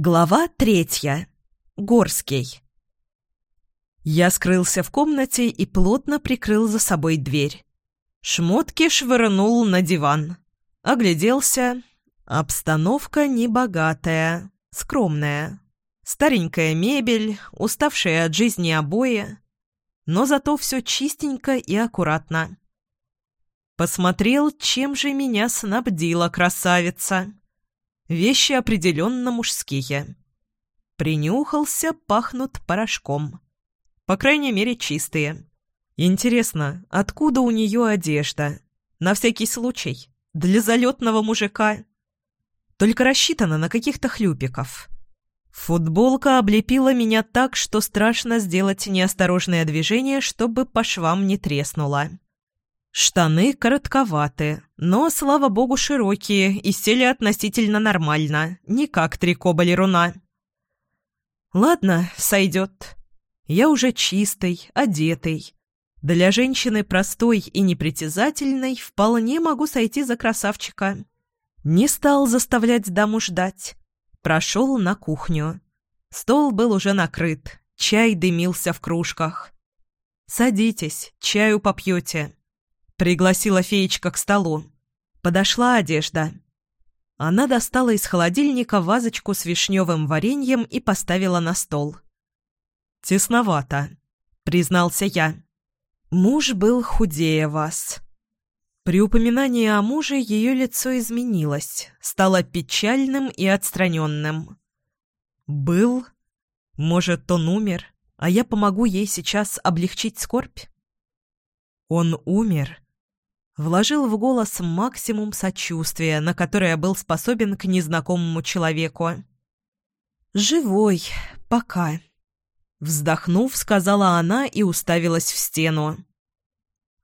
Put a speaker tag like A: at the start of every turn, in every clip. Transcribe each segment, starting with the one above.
A: Глава третья. Горский. Я скрылся в комнате и плотно прикрыл за собой дверь. Шмотки швырнул на диван. Огляделся. Обстановка небогатая, скромная. Старенькая мебель, уставшие от жизни обои. Но зато все чистенько и аккуратно. Посмотрел, чем же меня снабдила красавица. Вещи определенно мужские. Принюхался, пахнут порошком. По крайней мере, чистые. Интересно, откуда у нее одежда? На всякий случай. Для залетного мужика. Только рассчитана на каких-то хлюпиков. Футболка облепила меня так, что страшно сделать неосторожное движение, чтобы по швам не треснуло. Штаны коротковаты, но, слава богу, широкие и сели относительно нормально, не как трико балеруна. Ладно, сойдет. Я уже чистый, одетый. Для женщины простой и непритязательной вполне могу сойти за красавчика. Не стал заставлять даму ждать. Прошел на кухню. Стол был уже накрыт, чай дымился в кружках. «Садитесь, чаю попьете». Пригласила феечка к столу. Подошла одежда. Она достала из холодильника вазочку с вишневым вареньем и поставила на стол. «Тесновато», — признался я. «Муж был худее вас». При упоминании о муже ее лицо изменилось, стало печальным и отстраненным. «Был? Может, он умер, а я помогу ей сейчас облегчить скорбь?» «Он умер?» Вложил в голос максимум сочувствия, на которое был способен к незнакомому человеку. «Живой, пока», — вздохнув, сказала она и уставилась в стену.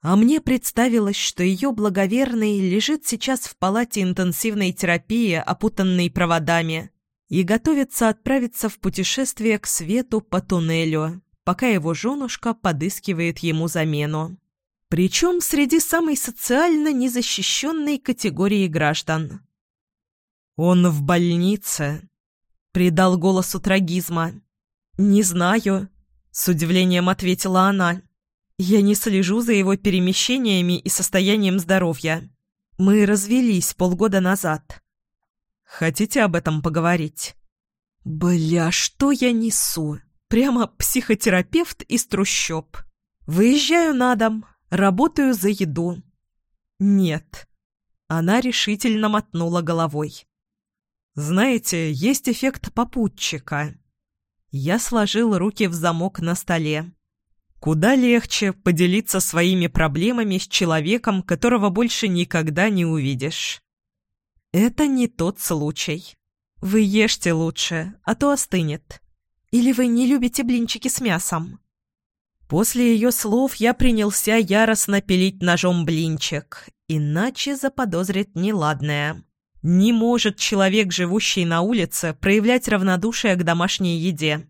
A: А мне представилось, что ее благоверный лежит сейчас в палате интенсивной терапии, опутанной проводами, и готовится отправиться в путешествие к свету по туннелю, пока его женушка подыскивает ему замену. Причем среди самой социально незащищенной категории граждан. «Он в больнице», — придал голосу трагизма. «Не знаю», — с удивлением ответила она. «Я не слежу за его перемещениями и состоянием здоровья. Мы развелись полгода назад». «Хотите об этом поговорить?» «Бля, что я несу? Прямо психотерапевт из трущоб. Выезжаю на дом, Работаю за еду». «Нет». Она решительно мотнула головой. «Знаете, есть эффект попутчика». Я сложил руки в замок на столе. Куда легче поделиться своими проблемами с человеком, которого больше никогда не увидишь. Это не тот случай. Вы ешьте лучше, а то остынет. Или вы не любите блинчики с мясом? После ее слов я принялся яростно пилить ножом блинчик, иначе заподозрит неладное. Не может человек, живущий на улице, проявлять равнодушие к домашней еде.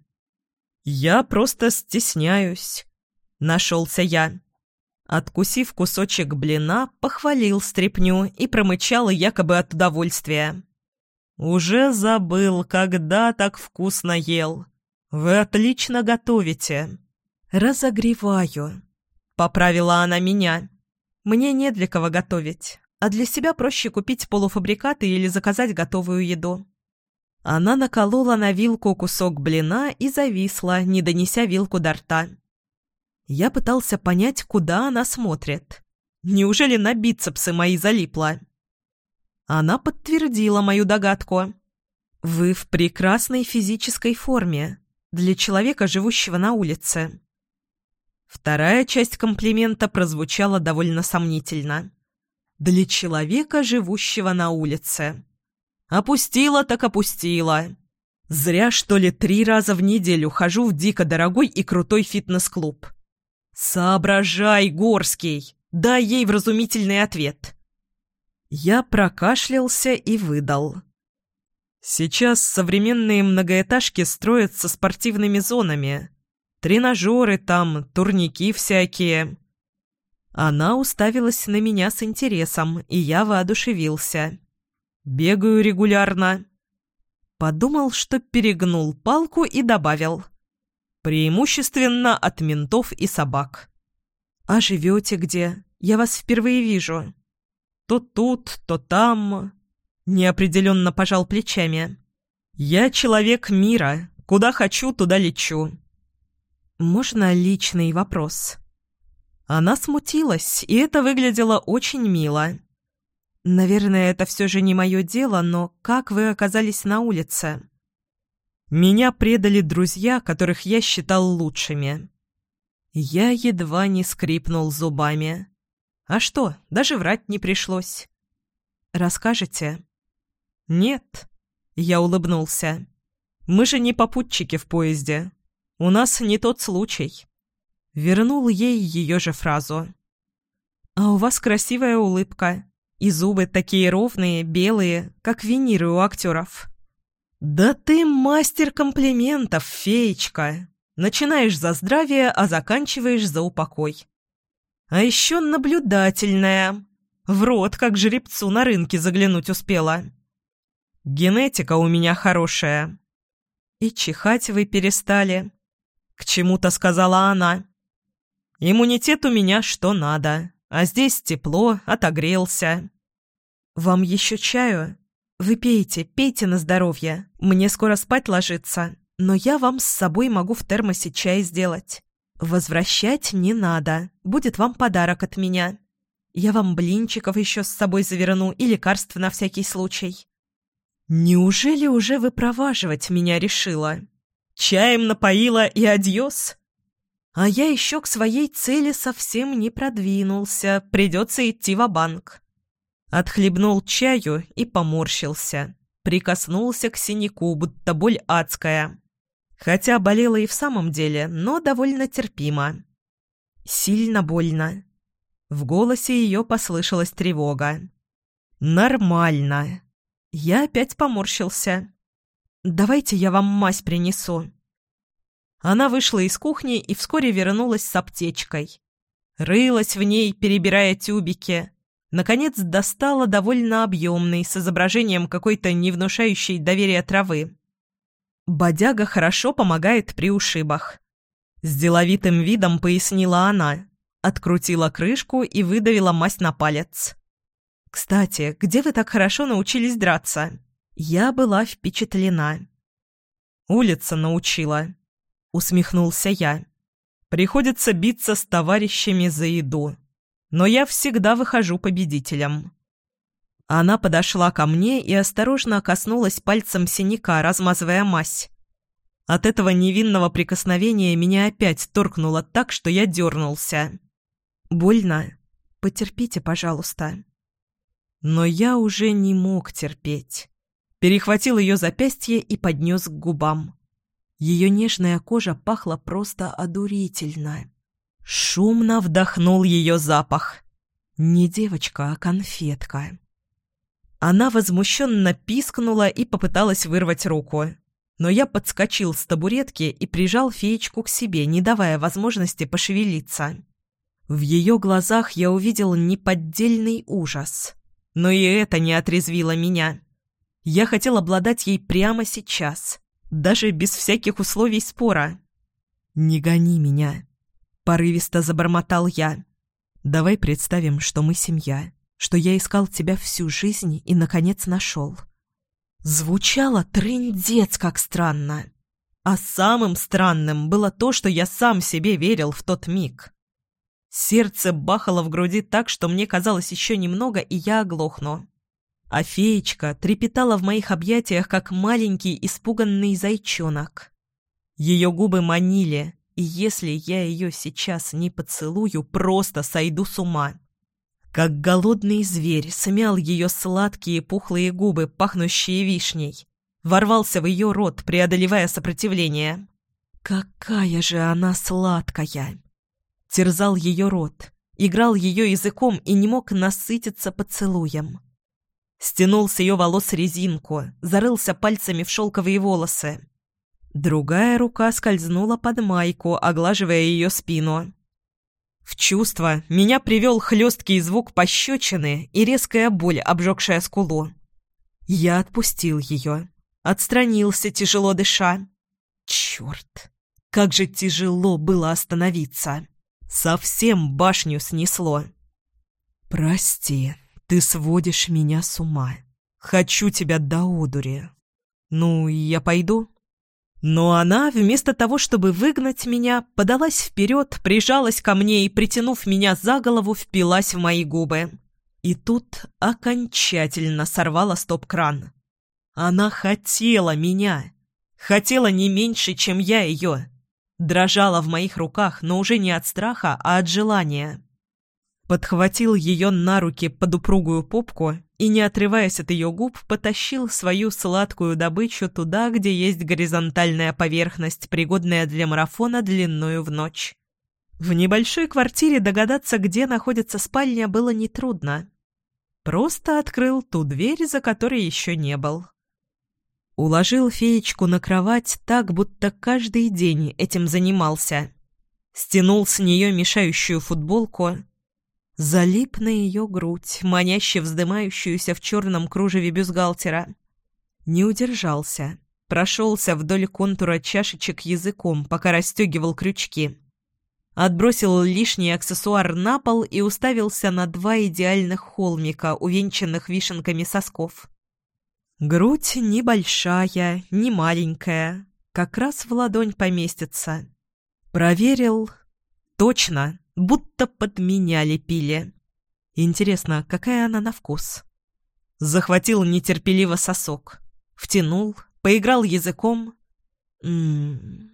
A: «Я просто стесняюсь», — нашелся я. Откусив кусочек блина, похвалил стряпню и промычал якобы от удовольствия. «Уже забыл, когда так вкусно ел. Вы отлично готовите». «Разогреваю», — поправила она меня. «Мне не для кого готовить, а для себя проще купить полуфабрикаты или заказать готовую еду». Она наколола на вилку кусок блина и зависла, не донеся вилку до рта. Я пытался понять, куда она смотрит. Неужели на бицепсы мои залипла? Она подтвердила мою догадку. «Вы в прекрасной физической форме для человека, живущего на улице». Вторая часть комплимента прозвучала довольно сомнительно. «Для человека, живущего на улице». «Опустила так опустила». «Зря, что ли, три раза в неделю хожу в дико дорогой и крутой фитнес-клуб». «Соображай, Горский! Дай ей вразумительный ответ». Я прокашлялся и выдал. Сейчас современные многоэтажки строят со спортивными зонами. Тренажеры там, турники всякие». Она уставилась на меня с интересом, и я воодушевился. «Бегаю регулярно». Подумал, что перегнул палку и добавил. Преимущественно от ментов и собак. «А живете где? Я вас впервые вижу». «То тут, то там...» Неопределенно пожал плечами. «Я человек мира. Куда хочу, туда лечу». «Можно личный вопрос?» Она смутилась, и это выглядело очень мило. «Наверное, это все же не мое дело, но как вы оказались на улице?» «Меня предали друзья, которых я считал лучшими». Я едва не скрипнул зубами. «А что, даже врать не пришлось». «Расскажете?» «Нет», — я улыбнулся. «Мы же не попутчики в поезде. У нас не тот случай». Вернул ей ее же фразу. «А у вас красивая улыбка. И зубы такие ровные, белые, как виниры у актеров». «Да ты мастер комплиментов, феечка! Начинаешь за здравие, а заканчиваешь за упокой. А еще наблюдательная. В рот, как жеребцу на рынке заглянуть успела. Генетика у меня хорошая. И чихать вы перестали. К чему-то сказала она. Иммунитет у меня что надо, а здесь тепло, отогрелся. Вам еще чаю? Вы пейте, пейте на здоровье. Мне скоро спать ложиться, но я вам с собой могу в термосе чай сделать. Возвращать не надо, будет вам подарок от меня. Я вам блинчиков еще с собой заверну и лекарств на всякий случай. Неужели уже выпроваживать меня решила? Чаем напоила и адьос? А я еще к своей цели совсем не продвинулся, придется идти в банк Отхлебнул чаю и поморщился. Прикоснулся к синяку, будто боль адская. Хотя болела и в самом деле, но довольно терпимо. Сильно больно. В голосе ее послышалась тревога. «Нормально». Я опять поморщился. «Давайте я вам мазь принесу». Она вышла из кухни и вскоре вернулась с аптечкой. Рылась в ней, перебирая тюбики. Наконец достала довольно объемный, с изображением какой-то не внушающей доверия травы. «Бодяга хорошо помогает при ушибах». С деловитым видом пояснила она, открутила крышку и выдавила мазь на палец. «Кстати, где вы так хорошо научились драться?» Я была впечатлена. «Улица научила», — усмехнулся я. «Приходится биться с товарищами за еду, но я всегда выхожу победителем». Она подошла ко мне и осторожно коснулась пальцем синяка, размазывая мазь. От этого невинного прикосновения меня опять торкнуло так, что я дернулся. «Больно? Потерпите, пожалуйста». Но я уже не мог терпеть. Перехватил ее запястье и поднес к губам. Ее нежная кожа пахла просто одурительно. Шумно вдохнул ее запах. Не девочка, а конфетка. Она возмущенно пискнула и попыталась вырвать руку. Но я подскочил с табуретки и прижал феечку к себе, не давая возможности пошевелиться. В ее глазах я увидел неподдельный ужас. Но и это не отрезвило меня. Я хотел обладать ей прямо сейчас, даже без всяких условий спора. «Не гони меня», — порывисто забормотал я. «Давай представим, что мы семья, что я искал тебя всю жизнь и, наконец, нашел». Звучало трындец как странно. А самым странным было то, что я сам себе верил в тот миг. Сердце бахало в груди так, что мне казалось еще немного, и я оглохну. А феечка трепетала в моих объятиях, как маленький испуганный зайчонок. Ее губы манили, и если я ее сейчас не поцелую, просто сойду с ума. Как голодный зверь смял ее сладкие пухлые губы, пахнущие вишней. Ворвался в ее рот, преодолевая сопротивление. «Какая же она сладкая!» терзал ее рот, играл ее языком и не мог насытиться поцелуем. Стянул с ее волос резинку, зарылся пальцами в шелковые волосы. Другая рука скользнула под майку, оглаживая ее спину. В чувство меня привел хлесткий звук пощечины и резкая боль, обжегшая скулу. Я отпустил ее. отстранился, тяжело дыша. Черт, как же тяжело было остановиться. Совсем башню снесло. «Прости, ты сводишь меня с ума. Хочу тебя до одури. Ну, я пойду?» Но она, вместо того, чтобы выгнать меня, подалась вперед, прижалась ко мне и, притянув меня за голову, впилась в мои губы. И тут окончательно сорвала стоп-кран. Она хотела меня. Хотела не меньше, чем я ее. Дрожала в моих руках, но уже не от страха, а от желания. Подхватил ее на руки под упругую попку и, не отрываясь от ее губ, потащил свою сладкую добычу туда, где есть горизонтальная поверхность, пригодная для марафона длинную в ночь. В небольшой квартире догадаться, где находится спальня, было нетрудно. Просто открыл ту дверь, за которой еще не был. Уложил феечку на кровать так, будто каждый день этим занимался. Стянул с нее мешающую футболку — Залип на ее грудь, маняще вздымающуюся в черном кружеве бюстгальтера. Не удержался. Прошелся вдоль контура чашечек языком, пока расстегивал крючки. Отбросил лишний аксессуар на пол и уставился на два идеальных холмика, увенчанных вишенками сосков. Грудь небольшая, не маленькая, как раз в ладонь поместится. Проверил. Точно будто под меня лепили. Интересно, какая она на вкус? Захватил нетерпеливо сосок, втянул, поиграл языком. М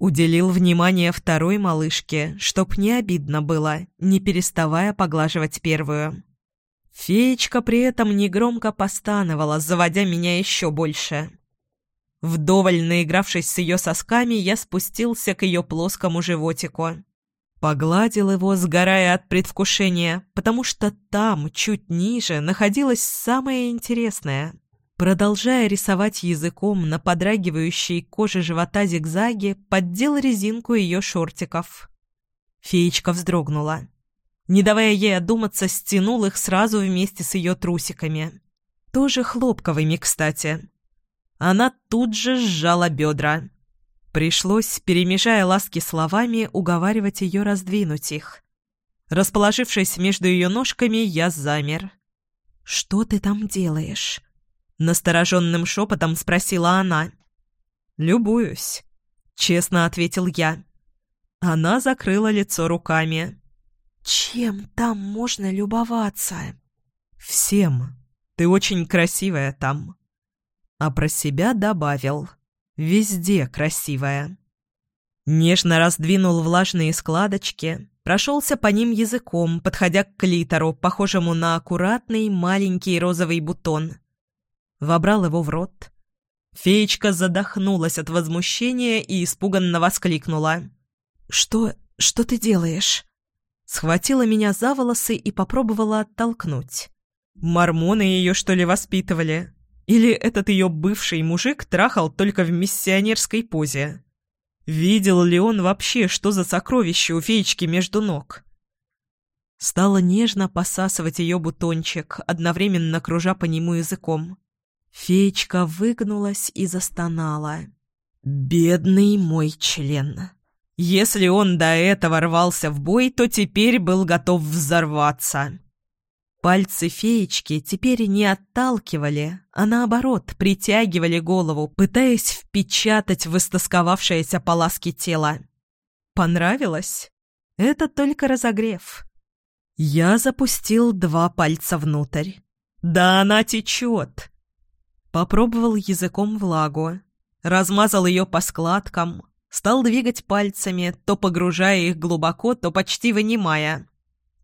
A: Уделил внимание второй малышке, чтоб не обидно было, не переставая поглаживать первую. Феечка при этом негромко постановала, заводя меня еще больше. Вдоволь наигравшись с ее сосками, я спустился к ее плоскому животику. Погладил его, сгорая от предвкушения, потому что там, чуть ниже, находилось самое интересное. Продолжая рисовать языком на подрагивающей коже живота зигзаги, поддел резинку ее шортиков. Феечка вздрогнула. Не давая ей одуматься, стянул их сразу вместе с ее трусиками. Тоже хлопковыми, кстати. Она тут же сжала бедра. Пришлось, перемежая ласки словами, уговаривать ее раздвинуть их. Расположившись между ее ножками, я замер. «Что ты там делаешь?» Настороженным шепотом спросила она. «Любуюсь», — честно ответил я. Она закрыла лицо руками. «Чем там можно любоваться?» «Всем. Ты очень красивая там». А про себя добавил. Везде красивая. Нежно раздвинул влажные складочки, прошелся по ним языком, подходя к клитору, похожему на аккуратный маленький розовый бутон. Вобрал его в рот. Феечка задохнулась от возмущения и испуганно воскликнула. «Что... что ты делаешь?» Схватила меня за волосы и попробовала оттолкнуть. «Мормоны ее, что ли, воспитывали?» Или этот ее бывший мужик трахал только в миссионерской позе? Видел ли он вообще, что за сокровище у феечки между ног? Стала нежно посасывать ее бутончик, одновременно кружа по нему языком. Феечка выгнулась и застонала. «Бедный мой член!» Если он до этого рвался в бой, то теперь был готов взорваться. Пальцы феечки теперь не отталкивали, а наоборот притягивали голову, пытаясь впечатать в истосковавшееся по ласке тело. Понравилось? Это только разогрев. Я запустил два пальца внутрь. Да она течет! Попробовал языком влагу, размазал ее по складкам, стал двигать пальцами, то погружая их глубоко, то почти вынимая.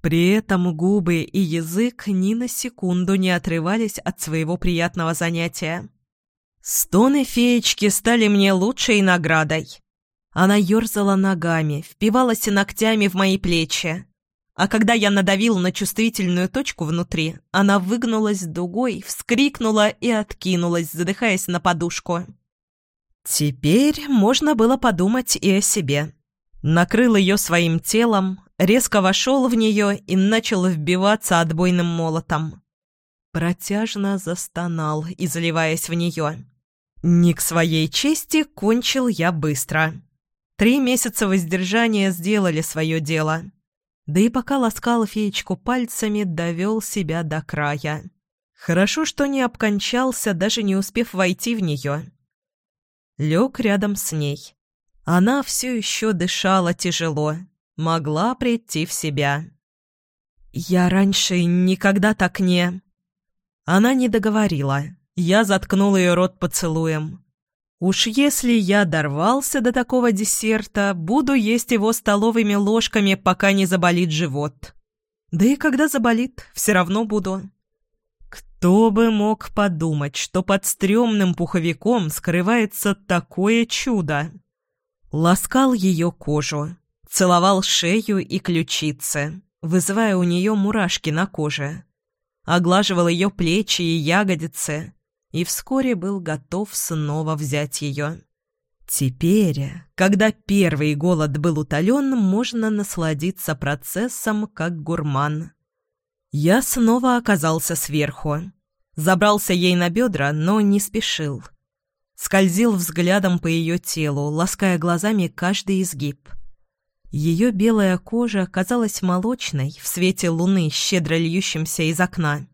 A: При этом губы и язык ни на секунду не отрывались от своего приятного занятия. Стоны феечки стали мне лучшей наградой. Она ерзала ногами, впивалась ногтями в мои плечи. А когда я надавил на чувствительную точку внутри, она выгнулась дугой, вскрикнула и откинулась, задыхаясь на подушку. Теперь можно было подумать и о себе. Накрыл ее своим телом, резко вошел в нее и начал вбиваться отбойным молотом. Протяжно застонал, изливаясь в нее. Не к своей чести кончил я быстро. Три месяца воздержания сделали свое дело. Да и пока ласкал феечку пальцами, довел себя до края. Хорошо, что не обкончался, даже не успев войти в нее. Лег рядом с ней. Она все еще дышала тяжело, могла прийти в себя. «Я раньше никогда так не...» Она не договорила. Я заткнул ее рот поцелуем. Уж если я дорвался до такого десерта, буду есть его столовыми ложками, пока не заболит живот. Да и когда заболит, все равно буду. Кто бы мог подумать, что под стрёмным пуховиком скрывается такое чудо? Ласкал ее кожу, целовал шею и ключицы, вызывая у нее мурашки на коже. Оглаживал ее плечи и ягодицы, и вскоре был готов снова взять ее. Теперь, когда первый голод был утолен, можно насладиться процессом как гурман. Я снова оказался сверху. Забрался ей на бедра, но не спешил. Скользил взглядом по ее телу, лаская глазами каждый изгиб. Ее белая кожа казалась молочной в свете луны, щедро льющимся из окна.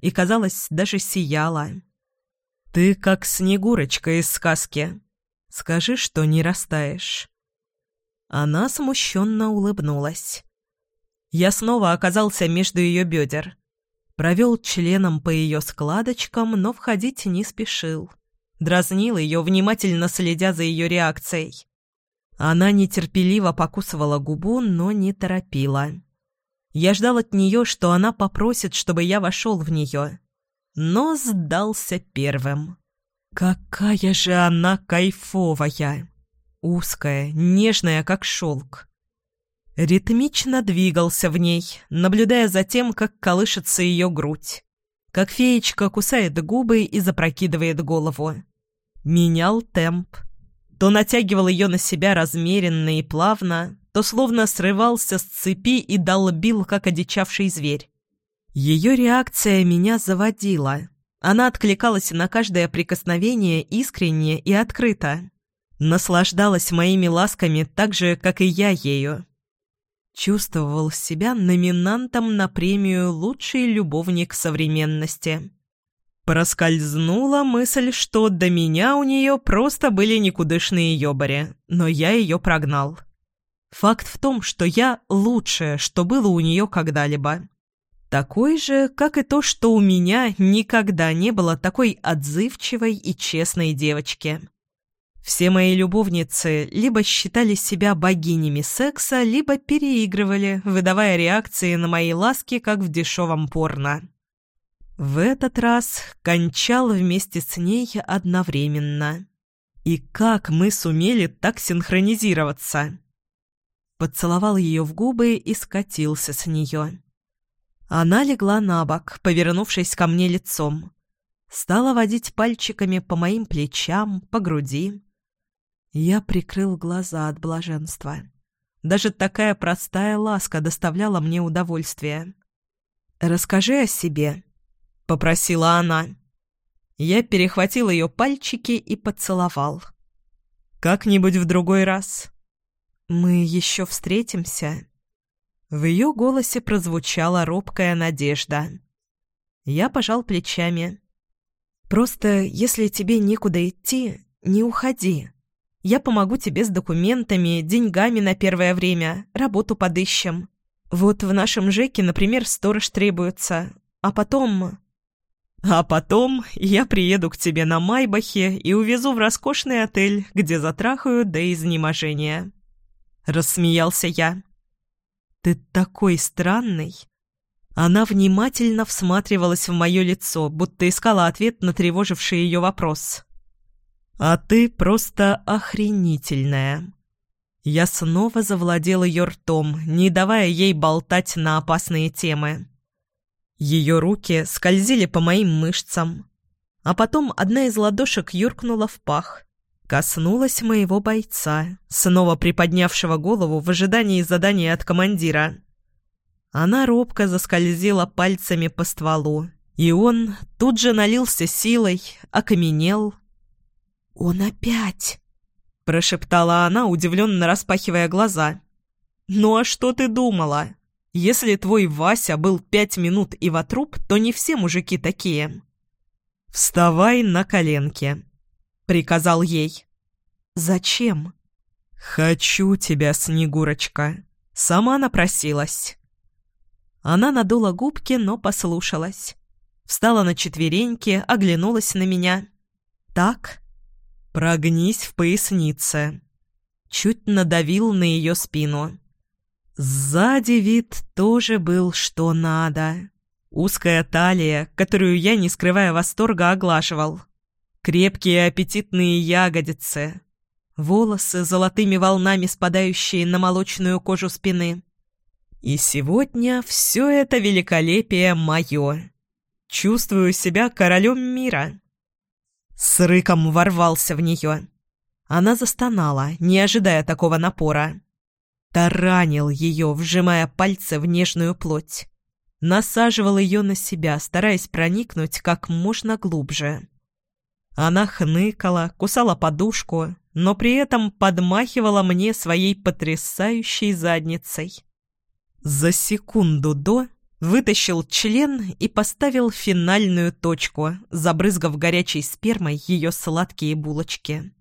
A: И, казалось, даже сияла. «Ты как Снегурочка из сказки. Скажи, что не растаешь». Она смущенно улыбнулась. Я снова оказался между ее бедер. Провел членом по ее складочкам, но входить не спешил. Дразнил ее, внимательно следя за ее реакцией. Она нетерпеливо покусывала губу, но не торопила. Я ждал от нее, что она попросит, чтобы я вошел в нее но сдался первым. Какая же она кайфовая! Узкая, нежная, как шелк. Ритмично двигался в ней, наблюдая за тем, как колышется ее грудь. Как феечка кусает губы и запрокидывает голову. Менял темп. То натягивал ее на себя размеренно и плавно, то словно срывался с цепи и долбил, как одичавший зверь. Ее реакция меня заводила. Она откликалась на каждое прикосновение искренне и открыто. Наслаждалась моими ласками так же, как и я ею. Чувствовал себя номинантом на премию «Лучший любовник современности». Проскользнула мысль, что до меня у нее просто были никудышные ёбари, но я ее прогнал. Факт в том, что я лучшее, что было у нее когда-либо. Такой же, как и то, что у меня никогда не было такой отзывчивой и честной девочки. Все мои любовницы либо считали себя богинями секса, либо переигрывали, выдавая реакции на мои ласки, как в дешевом порно. В этот раз кончал вместе с ней одновременно. И как мы сумели так синхронизироваться? Поцеловал ее в губы и скатился с нее. Она легла на бок, повернувшись ко мне лицом. Стала водить пальчиками по моим плечам, по груди. Я прикрыл глаза от блаженства. Даже такая простая ласка доставляла мне удовольствие. «Расскажи о себе», — попросила она. Я перехватил ее пальчики и поцеловал. «Как-нибудь в другой раз». «Мы еще встретимся?» В ее голосе прозвучала робкая надежда. Я пожал плечами. «Просто, если тебе некуда идти, не уходи. Я помогу тебе с документами, деньгами на первое время, работу подыщем. Вот в нашем ЖЭКе, например, сторож требуется. А потом...» «А потом я приеду к тебе на Майбахе и увезу в роскошный отель, где затрахаю до изнеможения». Рассмеялся я. «Ты такой странный!» Она внимательно всматривалась в мое лицо, будто искала ответ на тревоживший ее вопрос. «А ты просто охренительная!» Я снова завладел ее ртом, не давая ей болтать на опасные темы. Ее руки скользили по моим мышцам, а потом одна из ладошек юркнула в пах, Коснулась моего бойца, снова приподнявшего голову в ожидании задания от командира. Она робко заскользила пальцами по стволу, и он тут же налился силой, окаменел. «Он опять!» — прошептала она, удивленно распахивая глаза. «Ну а что ты думала? Если твой Вася был пять минут и во труп, то не все мужики такие». «Вставай на коленки», — приказал ей. «Зачем?» «Хочу тебя, Снегурочка. Сама напросилась». Она надула губки, но послушалась. Встала на четвереньки, оглянулась на меня. «Так?» «Прогнись в пояснице». Чуть надавил на ее спину. Сзади вид тоже был что надо. Узкая талия, которую я, не скрывая восторга, оглаживал. Крепкие аппетитные ягодицы. Волосы золотыми волнами спадающие на молочную кожу спины. И сегодня все это великолепие мое. Чувствую себя королем мира. С рыком ворвался в нее. Она застонала, не ожидая такого напора. Таранил ее, вжимая пальцы в нежную плоть. Насаживал ее на себя, стараясь проникнуть как можно глубже. Она хныкала, кусала подушку, но при этом подмахивала мне своей потрясающей задницей. За секунду до вытащил член и поставил финальную точку, забрызгав горячей спермой ее сладкие булочки.